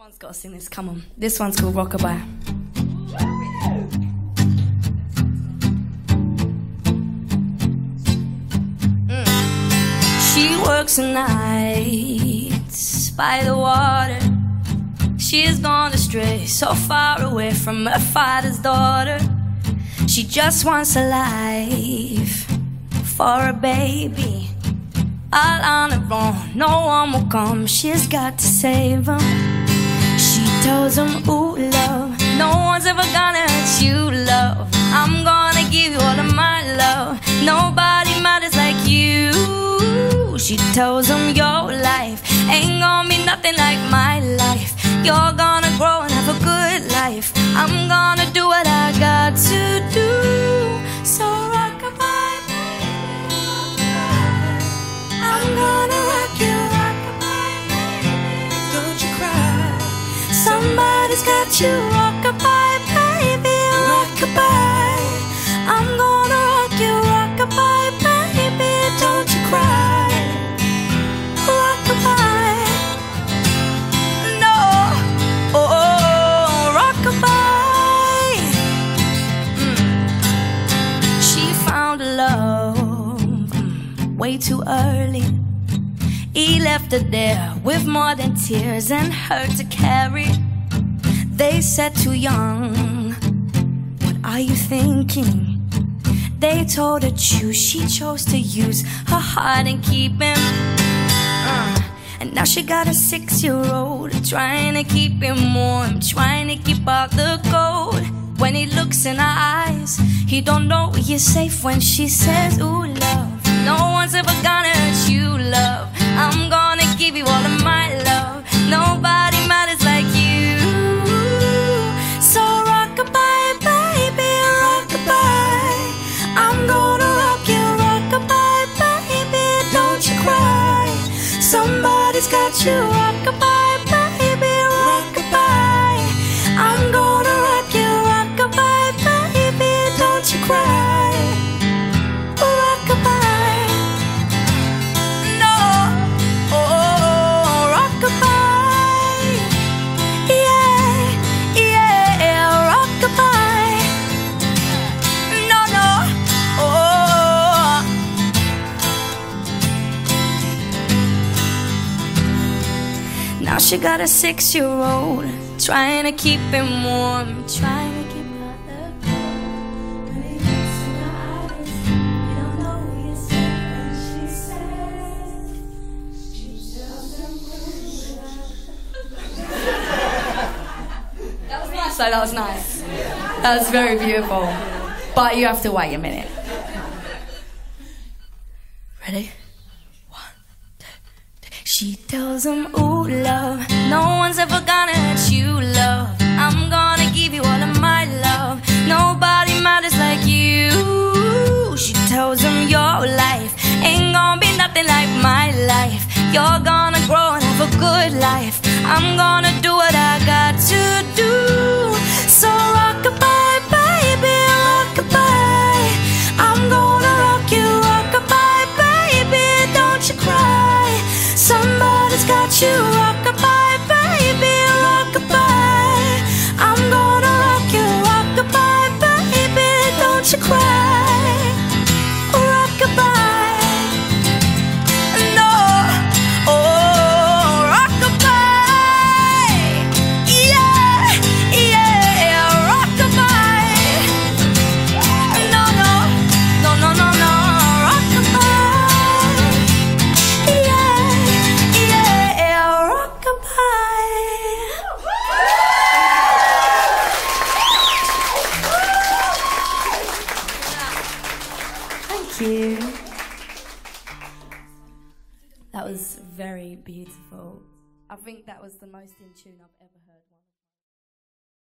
Everyone's got to sing this. Come on. This one's called Rockabye. Mm. She works the nights by the water. She has gone astray, so far away from her father's daughter. She just wants a life for a baby. All on her own, no one will come. She's got to save him. Tells him, Ooh, love, no one's ever gonna hurt you, love. I'm gonna give you all of my love. Nobody matters like you. She tells him, Your life ain't gonna be nothing like my life. You're gonna grow and have a good life. I'm gonna do what I got to do. Somebody's got you, rockabye, baby, rockabye. I'm gonna rock you, rockabye, baby. Don't you cry. Rockabye. No, oh, oh, rockabye. Mm. She found love way too early. He left her there with more than tears and hurt to carry. They said too young. What are you thinking? They told her choose. She chose to use her heart and keep him. Uh, and now she got a six year old trying to keep him warm, trying to keep out the cold. When he looks in her eyes, he don't know you're safe when she says, Ooh, love. No one's ever gonna you, she got a six year old trying to keep him warm, trying to keep the cold. When he looks in her eyes, you don't know she says, she tells him That was nice, though, that was nice. That was very beautiful. But you have to wait a minute. Ready? She tells him, Ooh, love, no one's ever gonna hurt you, love. I'm gonna give you all of my love. Nobody matters like you. She tells him, Your life ain't gonna be nothing like my life. You're gonna grow and have a good life. I'm gonna do what I was very beautiful. I think that was the most in tune I've ever.